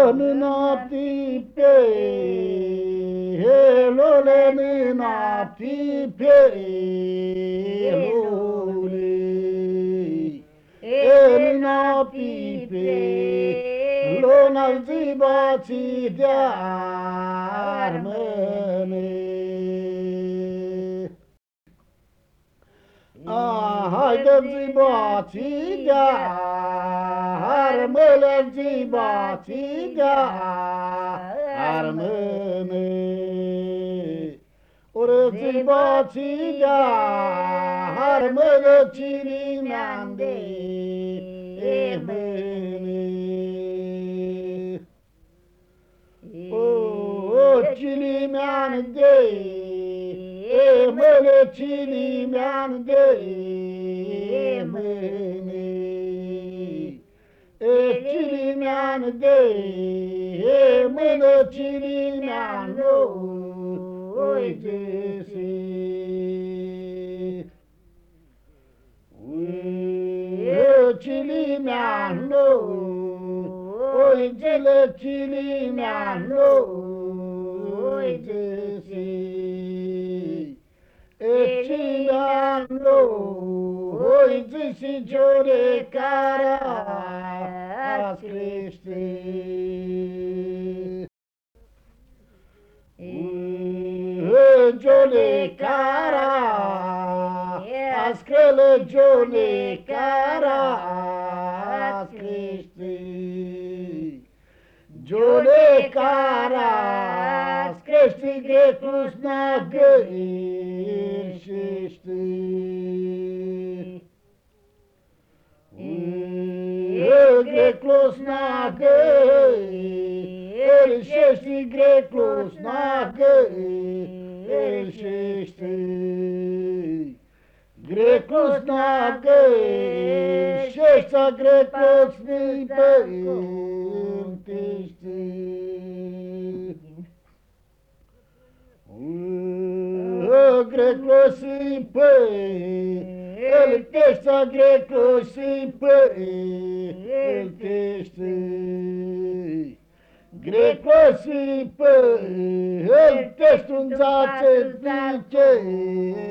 Leninaati pe, hello leninaati pe, hello le, leninaati pe, lo na zibati dar me. haydem zibati gar Mölem zibati gar Mölem Orası batı gar Mölem çirimendi Eh beni Oh çirimendi mălăcinii mi-am de mâini. Cinii mi-am de mână, cinii mi-am noi de si. Cinii mi-am noi, cele cinii mi-am noi de लो हो इसी जोरे कारा सृष्टि जोने कारा आजकल जोने कारा सृष्टि जोने कारा सृष्टि के कृष्ण के सृष्टि greclosnacă, Erșești greclosnacă, Erșești greclosnacă, Erșești greclosnică, Erșești greclosnică, El texto greco sempre, el texto greco simples, el texto um zace dice,